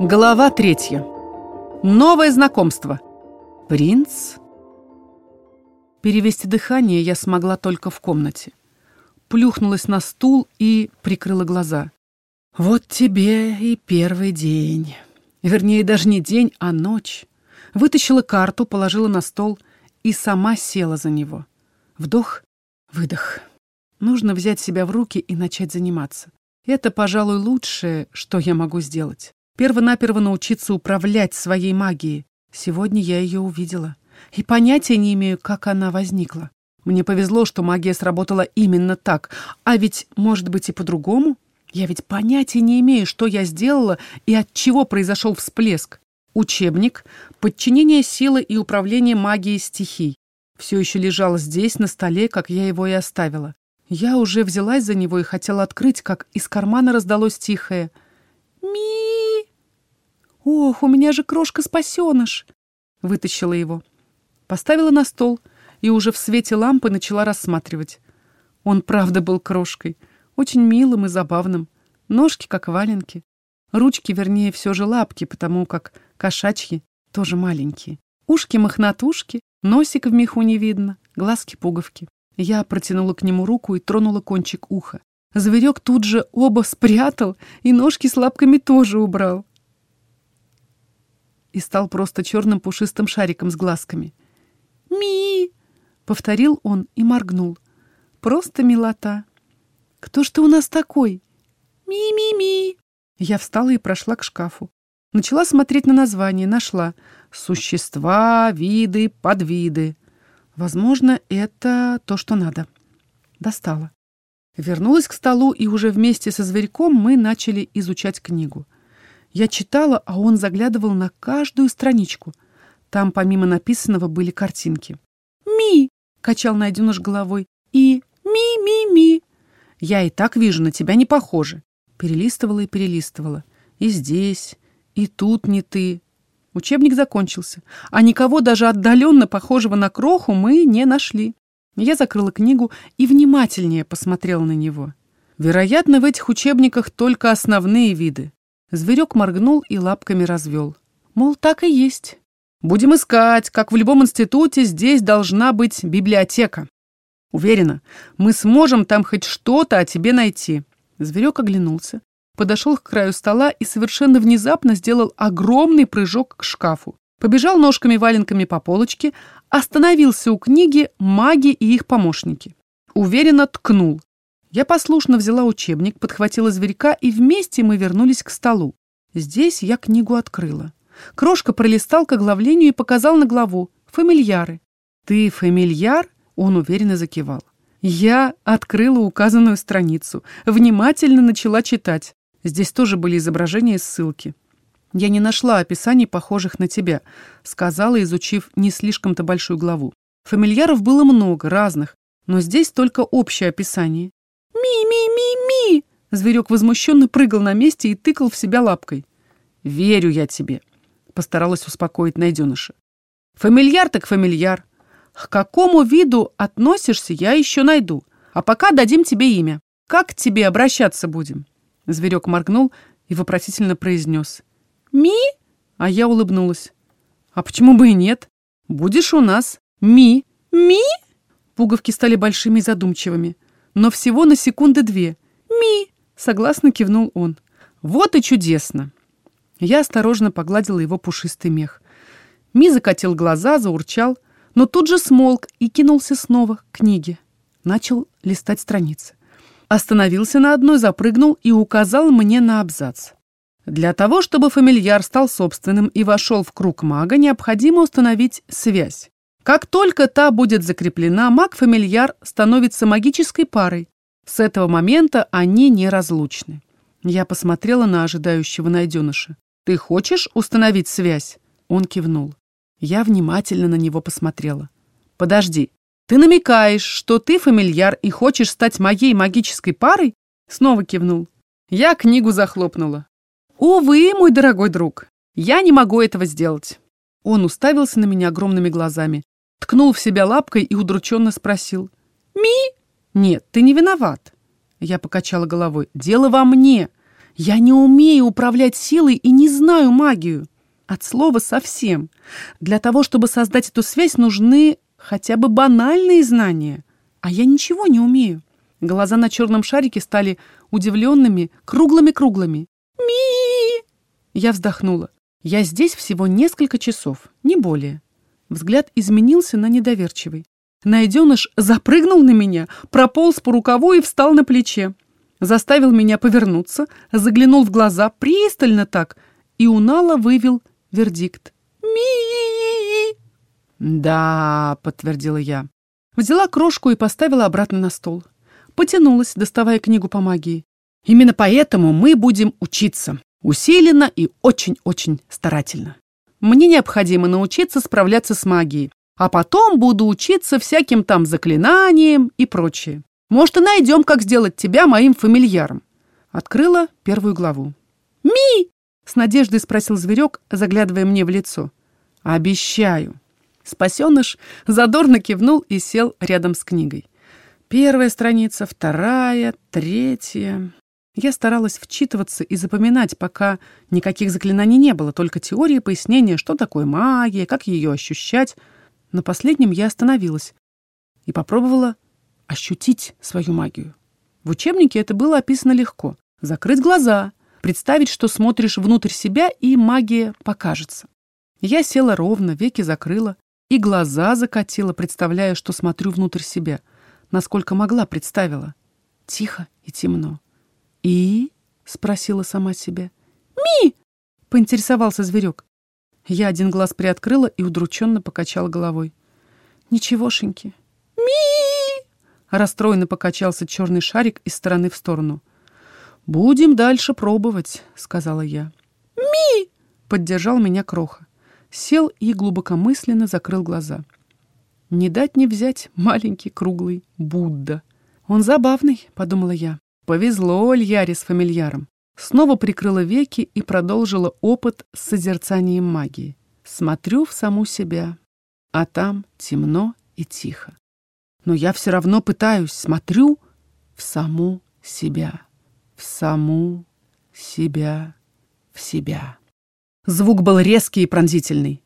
Глава третья. Новое знакомство. Принц. Перевести дыхание я смогла только в комнате. Плюхнулась на стул и прикрыла глаза. Вот тебе и первый день. Вернее, даже не день, а ночь. Вытащила карту, положила на стол и сама села за него. Вдох, выдох. Нужно взять себя в руки и начать заниматься. Это, пожалуй, лучшее, что я могу сделать. Первонаперво научиться управлять своей магией. Сегодня я ее увидела. И понятия не имею, как она возникла. Мне повезло, что магия сработала именно так. А ведь, может быть, и по-другому? Я ведь понятия не имею, что я сделала и от чего произошел всплеск. Учебник «Подчинение силы и управление магией стихий» все еще лежал здесь, на столе, как я его и оставила. Я уже взялась за него и хотела открыть, как из кармана раздалось тихое «Ми!» «Ох, у меня же крошка-спасеныш!» Вытащила его. Поставила на стол и уже в свете лампы начала рассматривать. Он правда был крошкой, очень милым и забавным. Ножки, как валенки. Ручки, вернее, все же лапки, потому как кошачьи тоже маленькие. Ушки-мохнатушки, носик в меху не видно, глазки-пуговки. Я протянула к нему руку и тронула кончик уха. Зверек тут же оба спрятал и ножки с лапками тоже убрал и стал просто черным пушистым шариком с глазками. «Ми!» — повторил он и моргнул. «Просто милота!» «Кто ж ты у нас такой?» «Ми-ми-ми!» Я встала и прошла к шкафу. Начала смотреть на название, нашла. «Существа, виды, подвиды». Возможно, это то, что надо. Достала. Вернулась к столу, и уже вместе со зверьком мы начали изучать книгу. Я читала, а он заглядывал на каждую страничку. Там помимо написанного были картинки. «Ми!» — качал найденыш головой. «И ми-ми-ми!» «Я и так вижу, на тебя не похоже». Перелистывала и перелистывала. «И здесь, и тут не ты». Учебник закончился, а никого даже отдаленно похожего на кроху мы не нашли. Я закрыла книгу и внимательнее посмотрела на него. Вероятно, в этих учебниках только основные виды. Зверек моргнул и лапками развел. Мол, так и есть. Будем искать, как в любом институте, здесь должна быть библиотека. Уверена, мы сможем там хоть что-то о тебе найти. Зверек оглянулся, подошел к краю стола и совершенно внезапно сделал огромный прыжок к шкафу. Побежал ножками-валенками по полочке, остановился у книги «Маги и их помощники». Уверенно ткнул. Я послушно взяла учебник, подхватила зверька, и вместе мы вернулись к столу. Здесь я книгу открыла. Крошка пролистал к оглавлению и показал на главу «Фамильяры». «Ты фамильяр?» — он уверенно закивал. Я открыла указанную страницу, внимательно начала читать. Здесь тоже были изображения и ссылки. «Я не нашла описаний, похожих на тебя», — сказала, изучив не слишком-то большую главу. Фамильяров было много, разных, но здесь только общее описание. «Ми-ми-ми-ми!» Зверек возмущенно прыгал на месте и тыкал в себя лапкой. «Верю я тебе», — постаралась успокоить найденыша. «Фамильяр так фамильяр. К какому виду относишься, я еще найду. А пока дадим тебе имя. Как к тебе обращаться будем?» Зверек моргнул и вопросительно произнес. «Ми?» А я улыбнулась. «А почему бы и нет? Будешь у нас Ми». «Ми?» Пуговки стали большими и задумчивыми но всего на секунды две. «Ми!» — согласно кивнул он. «Вот и чудесно!» Я осторожно погладила его пушистый мех. Ми закатил глаза, заурчал, но тут же смолк и кинулся снова к книге. Начал листать страницы. Остановился на одной, запрыгнул и указал мне на абзац. Для того, чтобы фамильяр стал собственным и вошел в круг мага, необходимо установить связь. Как только та будет закреплена, маг-фамильяр становится магической парой. С этого момента они неразлучны. Я посмотрела на ожидающего найденыша. «Ты хочешь установить связь?» Он кивнул. Я внимательно на него посмотрела. «Подожди, ты намекаешь, что ты фамильяр и хочешь стать моей магической парой?» Снова кивнул. Я книгу захлопнула. «Увы, мой дорогой друг, я не могу этого сделать». Он уставился на меня огромными глазами ткнул в себя лапкой и удрученно спросил. «Ми?» «Нет, ты не виноват». Я покачала головой. «Дело во мне. Я не умею управлять силой и не знаю магию. От слова совсем. Для того, чтобы создать эту связь, нужны хотя бы банальные знания. А я ничего не умею. Глаза на черном шарике стали удивленными, круглыми-круглыми. ми Я вздохнула. Я здесь всего несколько часов, не более. Взгляд изменился на недоверчивый. Найденыш запрыгнул на меня, прополз по рукаву и встал на плече. Заставил меня повернуться, заглянул в глаза пристально так и унало вывел вердикт. ми «Да», — подтвердила я. Взяла крошку и поставила обратно на стол. Потянулась, доставая книгу по магии. «Именно поэтому мы будем учиться. Усиленно и очень-очень старательно. Мне необходимо научиться справляться с магией, а потом буду учиться всяким там заклинаниям и прочее. Может, и найдем, как сделать тебя моим фамильяром». Открыла первую главу. «Ми!» — с надеждой спросил зверек, заглядывая мне в лицо. «Обещаю». Спасеныш задорно кивнул и сел рядом с книгой. Первая страница, вторая, третья. Я старалась вчитываться и запоминать, пока никаких заклинаний не было, только теории пояснения, что такое магия, как ее ощущать. На последнем я остановилась и попробовала ощутить свою магию. В учебнике это было описано легко. Закрыть глаза, представить, что смотришь внутрь себя, и магия покажется. Я села ровно, веки закрыла и глаза закатила, представляя, что смотрю внутрь себя. Насколько могла, представила. Тихо и темно. «И?» — спросила сама себя. «Ми!» — поинтересовался зверек. Я один глаз приоткрыла и удрученно покачала головой. «Ничегошеньки». «Ми!» — расстроенно покачался черный шарик из стороны в сторону. «Будем дальше пробовать», — сказала я. «Ми!» — поддержал меня Кроха сел и глубокомысленно закрыл глаза. Не дать не взять маленький круглый Будда. Он забавный, подумала я. Повезло Альяре с фамильяром. Снова прикрыла веки и продолжила опыт с созерцанием магии. Смотрю в саму себя, а там темно и тихо. Но я все равно пытаюсь, смотрю в саму себя, в саму себя, в себя. Звук был резкий и пронзительный.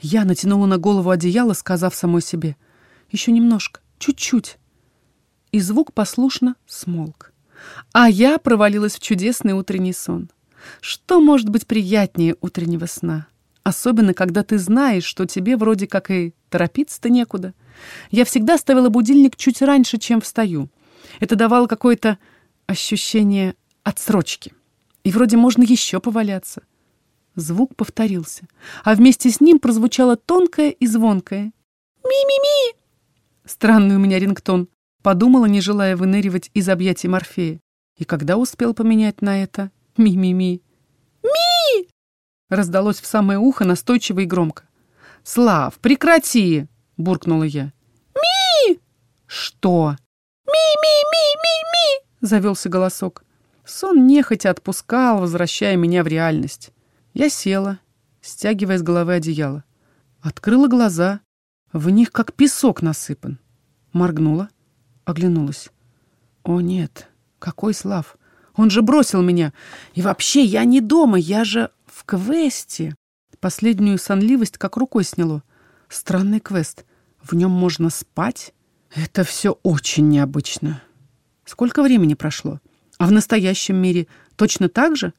Я натянула на голову одеяло, сказав самой себе «Еще немножко, чуть-чуть». И звук послушно смолк. А я провалилась в чудесный утренний сон. Что может быть приятнее утреннего сна? Особенно, когда ты знаешь, что тебе вроде как и торопиться-то некуда. Я всегда ставила будильник чуть раньше, чем встаю. Это давало какое-то ощущение отсрочки. И вроде можно еще поваляться. Звук повторился, а вместе с ним прозвучало тонкое и звонкое «Ми-ми-ми!» Странный у меня рингтон, подумала, не желая выныривать из объятий Морфея. И когда успел поменять на это «ми-ми-ми»? «Ми!» раздалось в самое ухо настойчиво и громко. «Слав, прекрати!» — буркнула я. «Ми!» «Что?» «Ми-ми-ми-ми-ми!» — завелся голосок. Сон нехотя отпускал, возвращая меня в реальность. Я села, стягивая с головы одеяло. Открыла глаза. В них как песок насыпан. Моргнула, оглянулась. О нет, какой Слав! Он же бросил меня. И вообще, я не дома, я же в квесте. Последнюю сонливость как рукой сняло. Странный квест. В нем можно спать? Это все очень необычно. Сколько времени прошло? А в настоящем мире точно так же?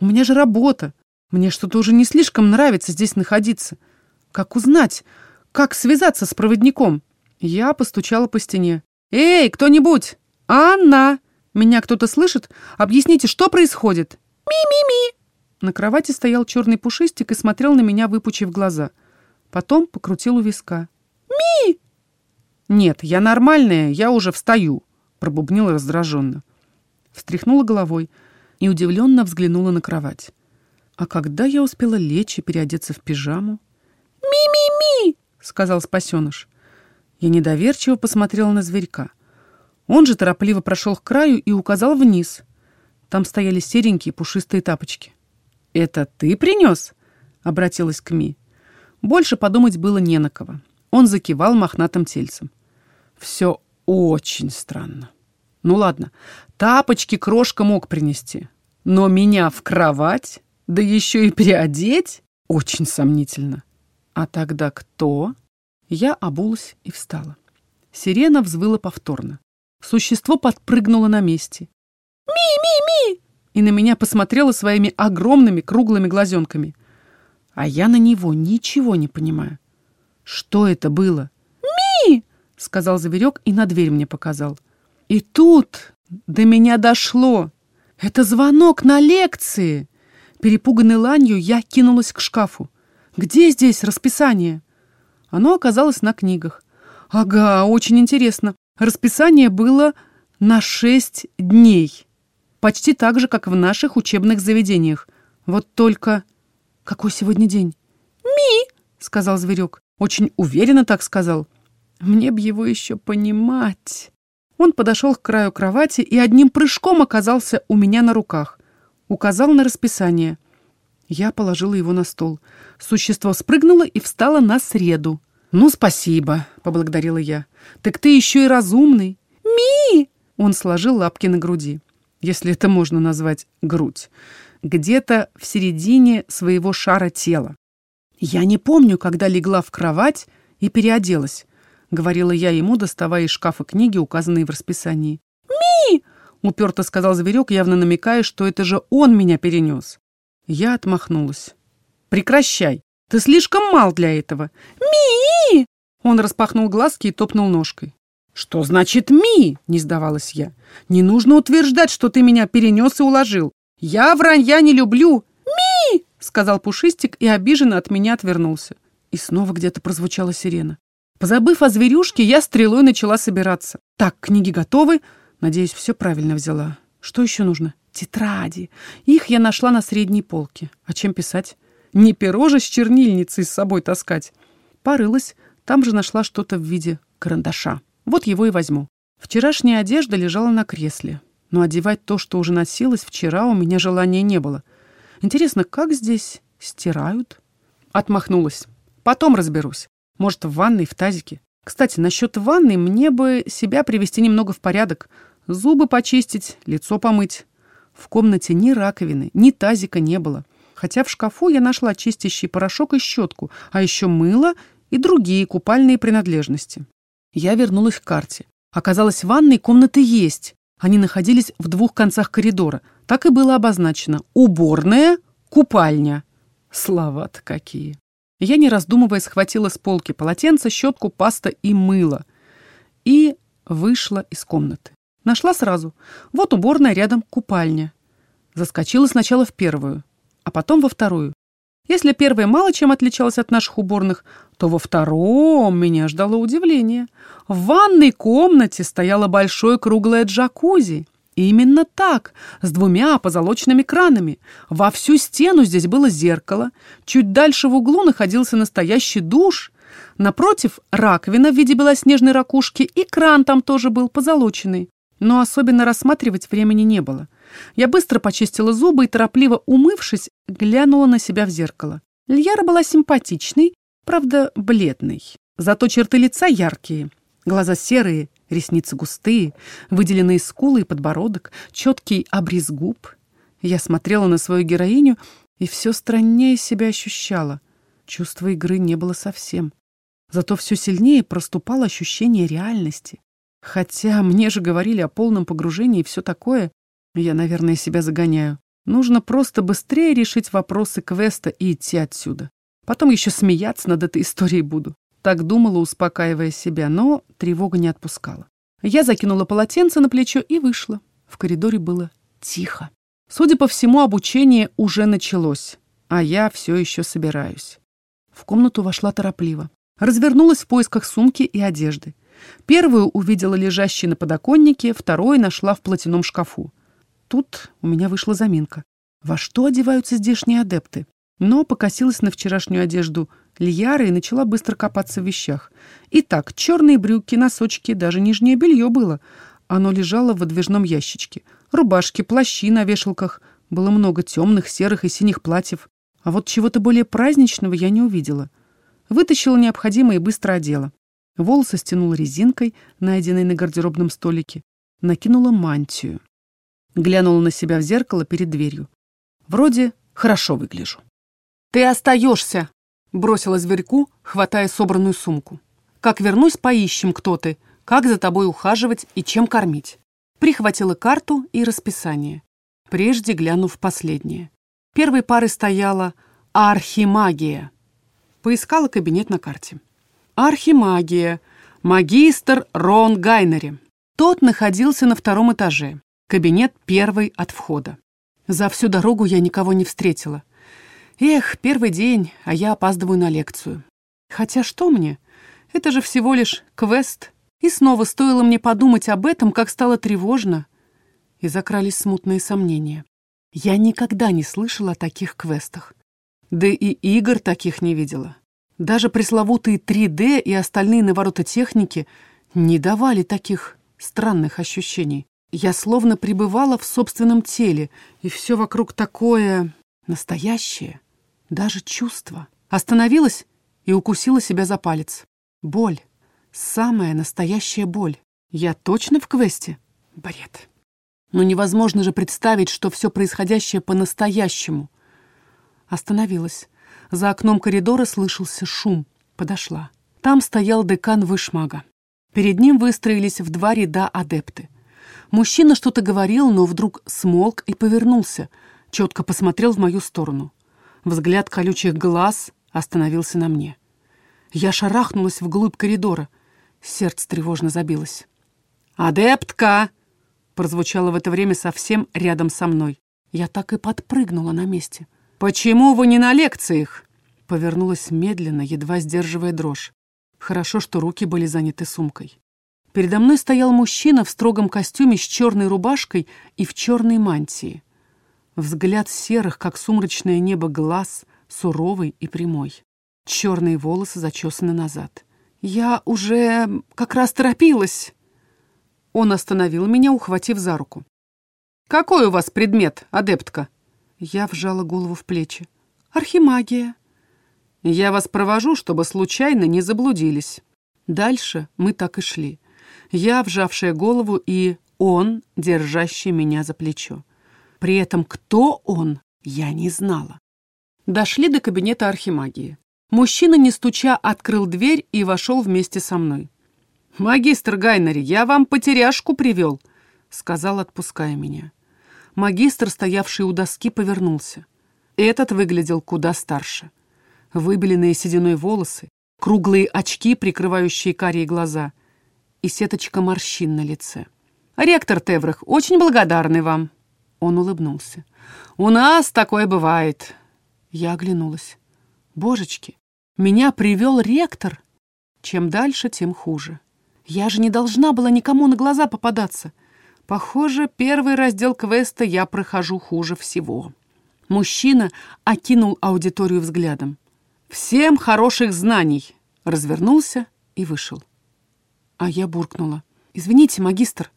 У меня же работа. Мне что-то уже не слишком нравится здесь находиться. Как узнать, как связаться с проводником? Я постучала по стене. «Эй, кто-нибудь! Анна! Меня кто-то слышит? Объясните, что происходит?» «Ми-ми-ми!» На кровати стоял черный пушистик и смотрел на меня, выпучив глаза. Потом покрутил у виска. «Ми!» «Нет, я нормальная, я уже встаю», — пробубнила раздраженно. Встряхнула головой и удивленно взглянула на кровать. А когда я успела лечь и переодеться в пижаму? «Ми-ми-ми!» — сказал спасеныш. Я недоверчиво посмотрела на зверька. Он же торопливо прошел к краю и указал вниз. Там стояли серенькие пушистые тапочки. «Это ты принес?» — обратилась к Ми. Больше подумать было не на кого. Он закивал мохнатым тельцем. «Все очень странно. Ну ладно, тапочки крошка мог принести. Но меня в кровать, да еще и переодеть, очень сомнительно. А тогда кто? Я обулась и встала. Сирена взвыла повторно. Существо подпрыгнуло на месте. «Ми-ми-ми!» И на меня посмотрело своими огромными круглыми глазенками. А я на него ничего не понимаю. Что это было? «Ми!» — сказал зверек и на дверь мне показал. И тут до меня дошло. Это звонок на лекции. Перепуганной ланью я кинулась к шкафу. Где здесь расписание? Оно оказалось на книгах. Ага, очень интересно. Расписание было на шесть дней. Почти так же, как в наших учебных заведениях. Вот только... Какой сегодня день? «Ми!» — сказал зверек. Очень уверенно так сказал. Мне б его еще понимать. Он подошел к краю кровати и одним прыжком оказался у меня на руках. Указал на расписание. Я положила его на стол. Существо спрыгнуло и встало на среду. «Ну, спасибо», — поблагодарила я. «Так ты еще и разумный». «Ми!» — он сложил лапки на груди, если это можно назвать грудь, где-то в середине своего шара тела. Я не помню, когда легла в кровать и переоделась, говорила я ему, доставая из шкафа книги, указанные в расписании. «Ми!» — уперто сказал зверек, явно намекая, что это же он меня перенес. Я отмахнулась. «Прекращай! Ты слишком мал для этого!» «Ми!» Он распахнул глазки и топнул ножкой. «Что значит «ми»?» — не сдавалась я. «Не нужно утверждать, что ты меня перенес и уложил. Я вранья не люблю!» «Ми!» — сказал Пушистик и обиженно от меня отвернулся. И снова где-то прозвучала сирена. Позабыв о зверюшке, я стрелой начала собираться. Так, книги готовы. Надеюсь, все правильно взяла. Что еще нужно? Тетради. Их я нашла на средней полке. А чем писать? Не перо же с чернильницей с собой таскать. Порылась, там же нашла что-то в виде карандаша. Вот его и возьму. Вчерашняя одежда лежала на кресле. Но одевать то, что уже носилось вчера, у меня желания не было. Интересно, как здесь стирают? Отмахнулась. Потом разберусь. Может, в ванной, в тазике. Кстати, насчет ванны мне бы себя привести немного в порядок. Зубы почистить, лицо помыть. В комнате ни раковины, ни тазика не было. Хотя в шкафу я нашла чистящий порошок и щетку, а еще мыло и другие купальные принадлежности. Я вернулась к карте. Оказалось, ванной комнаты есть. Они находились в двух концах коридора. Так и было обозначено. Уборная, купальня. Слова-то какие. Я, не раздумывая, схватила с полки полотенце, щетку, паста и мыло. И вышла из комнаты. Нашла сразу. Вот уборная, рядом купальня. Заскочила сначала в первую, а потом во вторую. Если первая мало чем отличалась от наших уборных, то во втором меня ждало удивление. В ванной комнате стояло большое круглое джакузи. И именно так, с двумя позолоченными кранами. Во всю стену здесь было зеркало. Чуть дальше в углу находился настоящий душ. Напротив раковина в виде белоснежной ракушки, и кран там тоже был позолоченный но особенно рассматривать времени не было. Я быстро почистила зубы и, торопливо умывшись, глянула на себя в зеркало. Льяра была симпатичной, правда, бледной. Зато черты лица яркие. Глаза серые, ресницы густые, выделенные скулы и подбородок, четкий обрез губ. Я смотрела на свою героиню и все страннее себя ощущала. Чувства игры не было совсем. Зато все сильнее проступало ощущение реальности. Хотя мне же говорили о полном погружении и все такое. Я, наверное, себя загоняю. Нужно просто быстрее решить вопросы квеста и идти отсюда. Потом еще смеяться над этой историей буду. Так думала, успокаивая себя, но тревога не отпускала. Я закинула полотенце на плечо и вышла. В коридоре было тихо. Судя по всему, обучение уже началось, а я все еще собираюсь. В комнату вошла торопливо. Развернулась в поисках сумки и одежды. Первую увидела лежащей на подоконнике, вторую нашла в платяном шкафу. Тут у меня вышла заминка. Во что одеваются здешние адепты? Но покосилась на вчерашнюю одежду Льяры и начала быстро копаться в вещах. Итак, черные брюки, носочки, даже нижнее белье было. Оно лежало в выдвижном ящичке. Рубашки, плащи на вешалках. Было много темных, серых и синих платьев. А вот чего-то более праздничного я не увидела. Вытащила необходимое и быстро одела. Волосы стянула резинкой, найденной на гардеробном столике. Накинула мантию. Глянула на себя в зеркало перед дверью. Вроде хорошо выгляжу. «Ты остаешься!» — бросила зверьку, хватая собранную сумку. «Как вернусь, поищем, кто ты, как за тобой ухаживать и чем кормить». Прихватила карту и расписание, прежде глянув последнее. Первой парой стояла «Архимагия». Поискала кабинет на карте. «Архимагия», магистр Рон Гайнери. Тот находился на втором этаже. Кабинет первый от входа. За всю дорогу я никого не встретила. Эх, первый день, а я опаздываю на лекцию. Хотя что мне? Это же всего лишь квест. И снова стоило мне подумать об этом, как стало тревожно. И закрались смутные сомнения. Я никогда не слышала о таких квестах. Да и игр таких не видела. Даже пресловутые 3D и остальные навороты-техники не давали таких странных ощущений. Я словно пребывала в собственном теле, и все вокруг такое настоящее, даже чувство. Остановилась и укусила себя за палец. Боль. Самая настоящая боль. Я точно в квесте? Бред. Но невозможно же представить, что все происходящее по-настоящему. Остановилась. За окном коридора слышался шум. Подошла. Там стоял декан Вышмага. Перед ним выстроились в два ряда адепты. Мужчина что-то говорил, но вдруг смолк и повернулся, четко посмотрел в мою сторону. Взгляд колючих глаз остановился на мне. Я шарахнулась вглубь коридора. Сердце тревожно забилось. «Адептка!» прозвучало в это время совсем рядом со мной. Я так и подпрыгнула на месте. «Почему вы не на лекциях?» Повернулась медленно, едва сдерживая дрожь. Хорошо, что руки были заняты сумкой. Передо мной стоял мужчина в строгом костюме с черной рубашкой и в черной мантии. Взгляд серых, как сумрачное небо, глаз, суровый и прямой. Черные волосы зачесаны назад. «Я уже как раз торопилась!» Он остановил меня, ухватив за руку. «Какой у вас предмет, адептка?» Я вжала голову в плечи. «Архимагия». «Я вас провожу, чтобы случайно не заблудились». Дальше мы так и шли. Я, вжавшая голову, и он, держащий меня за плечо. При этом кто он, я не знала. Дошли до кабинета архимагии. Мужчина, не стуча, открыл дверь и вошел вместе со мной. «Магистр Гайнери, я вам потеряшку привел», — сказал, отпуская меня. Магистр, стоявший у доски, повернулся. Этот выглядел куда старше. Выбеленные сединой волосы, круглые очки, прикрывающие карие глаза, и сеточка морщин на лице. «Ректор Теврах, очень благодарный вам!» Он улыбнулся. «У нас такое бывает!» Я оглянулась. «Божечки, меня привел ректор!» Чем дальше, тем хуже. Я же не должна была никому на глаза попадаться. Похоже, первый раздел квеста я прохожу хуже всего. Мужчина окинул аудиторию взглядом. «Всем хороших знаний!» Развернулся и вышел. А я буркнула. «Извините, магистр!»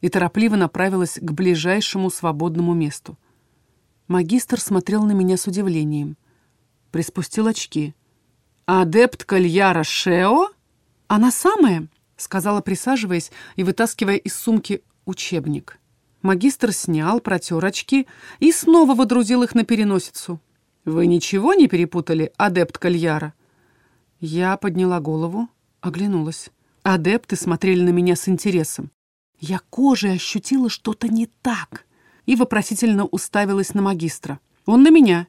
и торопливо направилась к ближайшему свободному месту. Магистр смотрел на меня с удивлением. Приспустил очки. «Адепт Кальяра Шео?» «Она самая!» — сказала, присаживаясь и вытаскивая из сумки учебник. Магистр снял, протер очки и снова водрузил их на переносицу. «Вы ничего не перепутали, адепт Кальяра?» Я подняла голову, оглянулась. Адепты смотрели на меня с интересом. Я кожей ощутила что-то не так и вопросительно уставилась на магистра. Он на меня.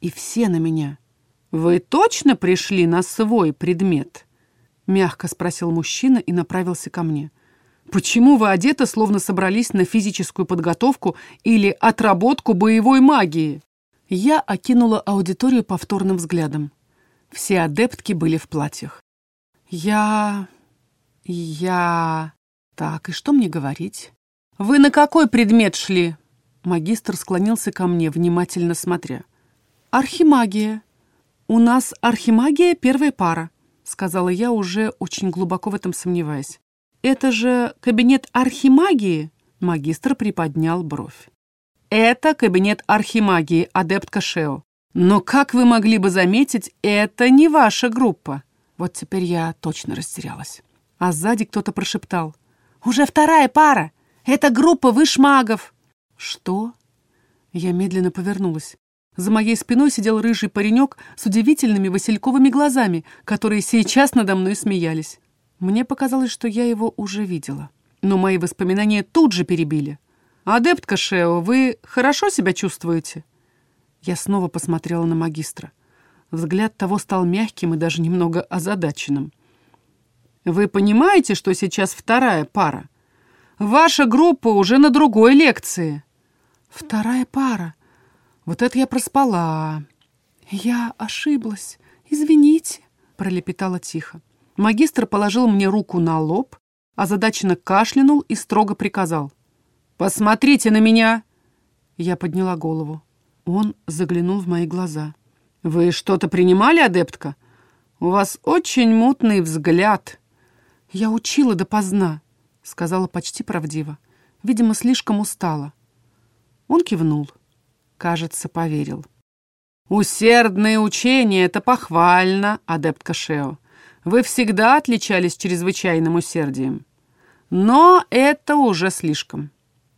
И все на меня. «Вы точно пришли на свой предмет?» Мягко спросил мужчина и направился ко мне. Почему вы одеты, словно собрались на физическую подготовку или отработку боевой магии? Я окинула аудиторию повторным взглядом. Все адептки были в платьях. Я... я... Так, и что мне говорить? Вы на какой предмет шли? Магистр склонился ко мне, внимательно смотря. Архимагия. У нас архимагия первая пара, сказала я, уже очень глубоко в этом сомневаясь. «Это же кабинет архимагии?» Магистр приподнял бровь. «Это кабинет архимагии, адепт Кашео. Но, как вы могли бы заметить, это не ваша группа». Вот теперь я точно растерялась. А сзади кто-то прошептал. «Уже вторая пара! Это группа вышмагов!» «Что?» Я медленно повернулась. За моей спиной сидел рыжий паренек с удивительными васильковыми глазами, которые сейчас надо мной смеялись. Мне показалось, что я его уже видела. Но мои воспоминания тут же перебили. «Адептка Шео, вы хорошо себя чувствуете?» Я снова посмотрела на магистра. Взгляд того стал мягким и даже немного озадаченным. «Вы понимаете, что сейчас вторая пара? Ваша группа уже на другой лекции». «Вторая пара? Вот это я проспала. Я ошиблась. Извините, пролепетала тихо. Магистр положил мне руку на лоб, озадаченно кашлянул и строго приказал. «Посмотрите на меня!» Я подняла голову. Он заглянул в мои глаза. «Вы что-то принимали, адептка? У вас очень мутный взгляд». «Я учила допоздна», — сказала почти правдиво. Видимо, слишком устала. Он кивнул. Кажется, поверил. «Усердное учение — это похвально, адепт Кашео. Вы всегда отличались чрезвычайным усердием. Но это уже слишком.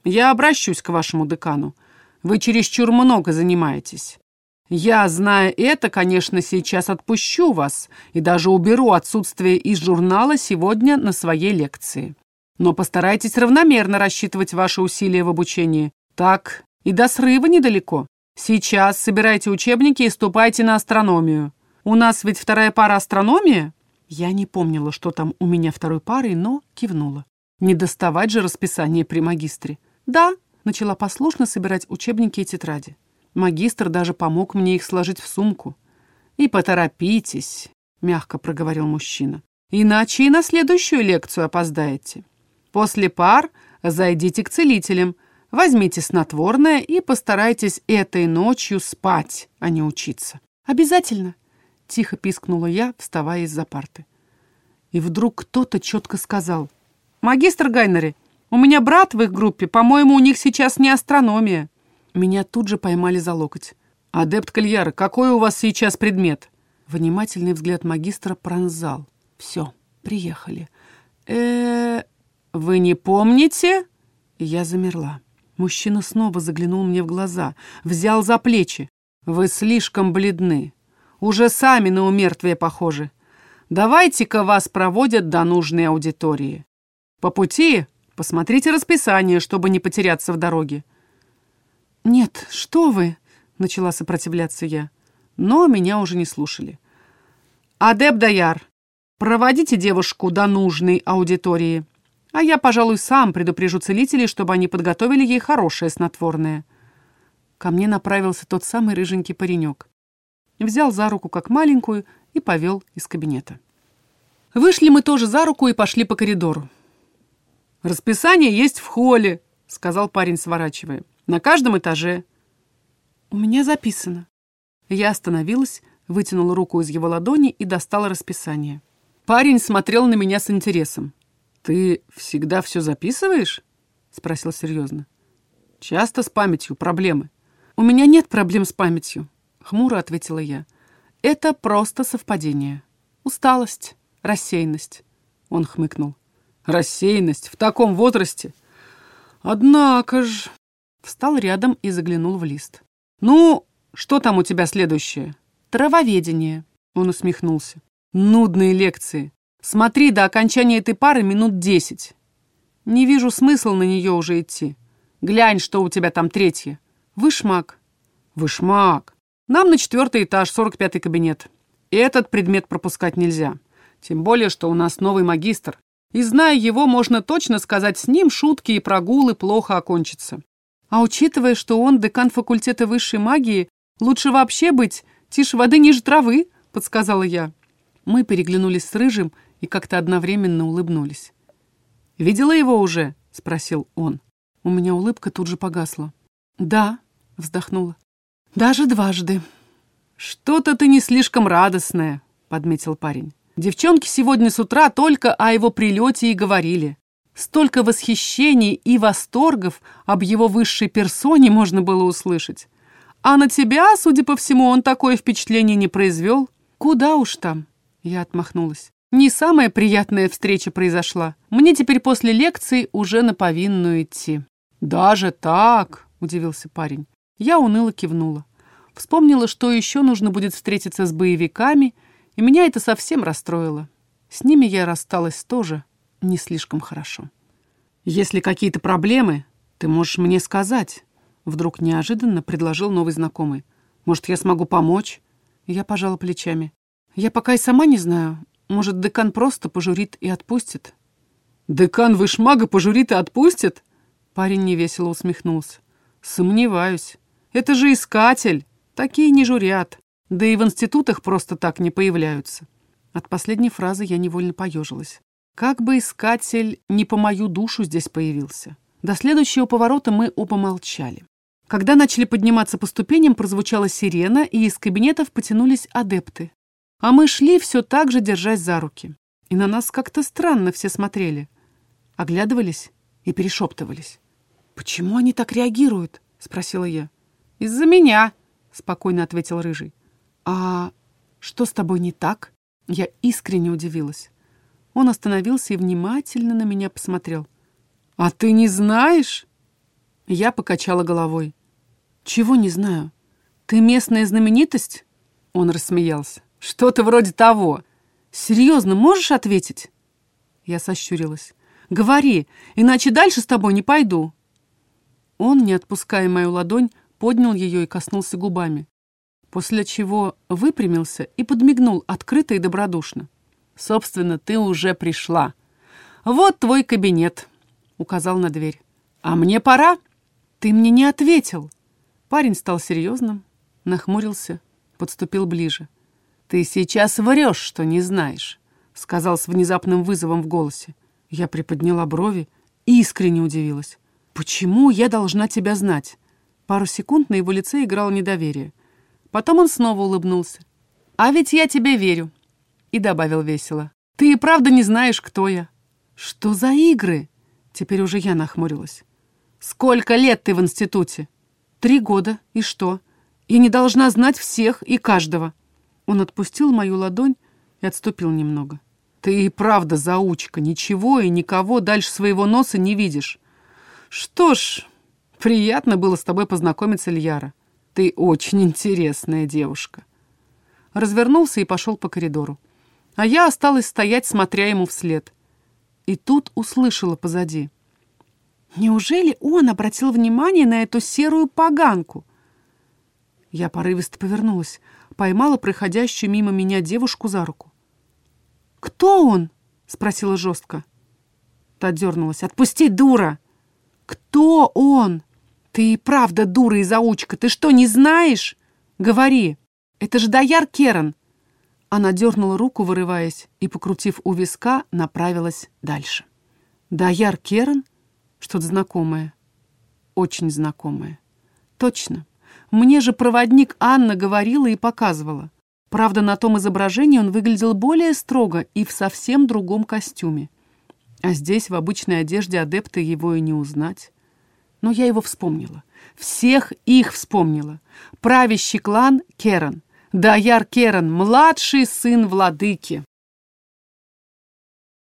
Я обращусь к вашему декану. Вы чересчур много занимаетесь. Я, зная это, конечно, сейчас отпущу вас и даже уберу отсутствие из журнала сегодня на своей лекции. Но постарайтесь равномерно рассчитывать ваши усилия в обучении. Так и до срыва недалеко. Сейчас собирайте учебники и ступайте на астрономию. У нас ведь вторая пара астрономия?» Я не помнила, что там у меня второй парой, но кивнула. Не доставать же расписание при магистре. «Да», — начала послушно собирать учебники и тетради. Магистр даже помог мне их сложить в сумку. «И поторопитесь», — мягко проговорил мужчина. «Иначе и на следующую лекцию опоздаете. После пар зайдите к целителям, Возьмите снотворное и постарайтесь этой ночью спать, а не учиться. Обязательно, тихо пискнула я, вставая из-за парты. И вдруг кто-то четко сказал. «Магистр Гайнери, у меня брат в их группе, по-моему, у них сейчас не астрономия». Меня тут же поймали за локоть. «Адепт Кальяра, какой у вас сейчас предмет?» Внимательный взгляд магистра пронзал. «Все, приехали». э вы не помните?» Я замерла. Мужчина снова заглянул мне в глаза, взял за плечи. «Вы слишком бледны. Уже сами на умертвие похожи. Давайте-ка вас проводят до нужной аудитории. По пути посмотрите расписание, чтобы не потеряться в дороге». «Нет, что вы!» — начала сопротивляться я. Но меня уже не слушали. «Адеп Даяр, проводите девушку до нужной аудитории». А я, пожалуй, сам предупрежу целителей, чтобы они подготовили ей хорошее снотворное. Ко мне направился тот самый рыженький паренек. Взял за руку как маленькую и повел из кабинета. Вышли мы тоже за руку и пошли по коридору. «Расписание есть в холле», — сказал парень, сворачивая. «На каждом этаже». «У меня записано». Я остановилась, вытянула руку из его ладони и достала расписание. Парень смотрел на меня с интересом. «Ты всегда все записываешь?» — спросил серьезно. «Часто с памятью проблемы?» «У меня нет проблем с памятью», — хмуро ответила я. «Это просто совпадение. Усталость, рассеянность». Он хмыкнул. «Рассеянность в таком возрасте? Однако ж...» Встал рядом и заглянул в лист. «Ну, что там у тебя следующее?» «Травоведение», — он усмехнулся. «Нудные лекции. Смотри до окончания этой пары минут десять. Не вижу смысла на нее уже идти. Глянь, что у тебя там третье. Вышмак. Вышмак. Нам на четвертый этаж, сорок пятый кабинет. Этот предмет пропускать нельзя. Тем более, что у нас новый магистр. И зная его, можно точно сказать, с ним шутки и прогулы плохо окончатся. А учитывая, что он декан факультета высшей магии, лучше вообще быть тише воды ниже травы, подсказала я. Мы переглянулись с Рыжим и как-то одновременно улыбнулись. «Видела его уже?» — спросил он. У меня улыбка тут же погасла. «Да», — вздохнула. «Даже дважды». «Что-то ты не слишком радостная», — подметил парень. «Девчонки сегодня с утра только о его прилете и говорили. Столько восхищений и восторгов об его высшей персоне можно было услышать. А на тебя, судя по всему, он такое впечатление не произвел. Куда уж там?» Я отмахнулась. Не самая приятная встреча произошла. Мне теперь после лекции уже на повинную идти. Даже так? — удивился парень. Я уныло кивнула. Вспомнила, что еще нужно будет встретиться с боевиками, и меня это совсем расстроило. С ними я рассталась тоже не слишком хорошо. «Если какие-то проблемы, ты можешь мне сказать», — вдруг неожиданно предложил новый знакомый. «Может, я смогу помочь?» Я пожала плечами. «Я пока и сама не знаю. Может, декан просто пожурит и отпустит?» «Декан вышмага пожурит и отпустит?» Парень невесело усмехнулся. «Сомневаюсь. Это же искатель. Такие не журят. Да и в институтах просто так не появляются». От последней фразы я невольно поежилась. Как бы искатель не по мою душу здесь появился. До следующего поворота мы оба молчали. Когда начали подниматься по ступеням, прозвучала сирена, и из кабинетов потянулись адепты. А мы шли все так же, держась за руки. И на нас как-то странно все смотрели. Оглядывались и перешептывались. «Почему они так реагируют?» — спросила я. «Из-за меня», — спокойно ответил Рыжий. «А что с тобой не так?» Я искренне удивилась. Он остановился и внимательно на меня посмотрел. «А ты не знаешь?» Я покачала головой. «Чего не знаю? Ты местная знаменитость?» Он рассмеялся. «Что-то вроде того. Серьезно, можешь ответить?» Я сощурилась. «Говори, иначе дальше с тобой не пойду». Он, не отпуская мою ладонь, поднял ее и коснулся губами, после чего выпрямился и подмигнул открыто и добродушно. Собственно, ты уже пришла. Вот твой кабинет, указал на дверь. А мне пора. Ты мне не ответил. Парень стал серьезным, нахмурился, подступил ближе. Ты сейчас врешь, что не знаешь, сказал с внезапным вызовом в голосе. Я приподняла брови и искренне удивилась. Почему я должна тебя знать? Пару секунд на его лице играло недоверие. Потом он снова улыбнулся. «А ведь я тебе верю и добавил весело. «Ты и правда не знаешь, кто я». «Что за игры?» Теперь уже я нахмурилась. «Сколько лет ты в институте?» «Три года. И что? Я не должна знать всех и каждого». Он отпустил мою ладонь и отступил немного. «Ты и правда заучка, ничего и никого дальше своего носа не видишь. Что ж, приятно было с тобой познакомиться, Льяра. Ты очень интересная девушка». Развернулся и пошел по коридору а я осталась стоять, смотря ему вслед. И тут услышала позади. Неужели он обратил внимание на эту серую поганку? Я порывисто повернулась, поймала проходящую мимо меня девушку за руку. «Кто он?» — спросила жестко. Та дернулась. «Отпусти, дура!» «Кто он?» «Ты и правда дура и заучка. Ты что, не знаешь?» «Говори. Это же Даяр Керан. Она дернула руку, вырываясь, и, покрутив у виска, направилась дальше. Даяр Керн? Что-то знакомое. Очень знакомое. Точно. Мне же проводник Анна говорила и показывала. Правда, на том изображении он выглядел более строго и в совсем другом костюме. А здесь в обычной одежде адепта его и не узнать. Но я его вспомнила. Всех их вспомнила. Правящий клан Керан. Даяр Керан, младший сын владыки.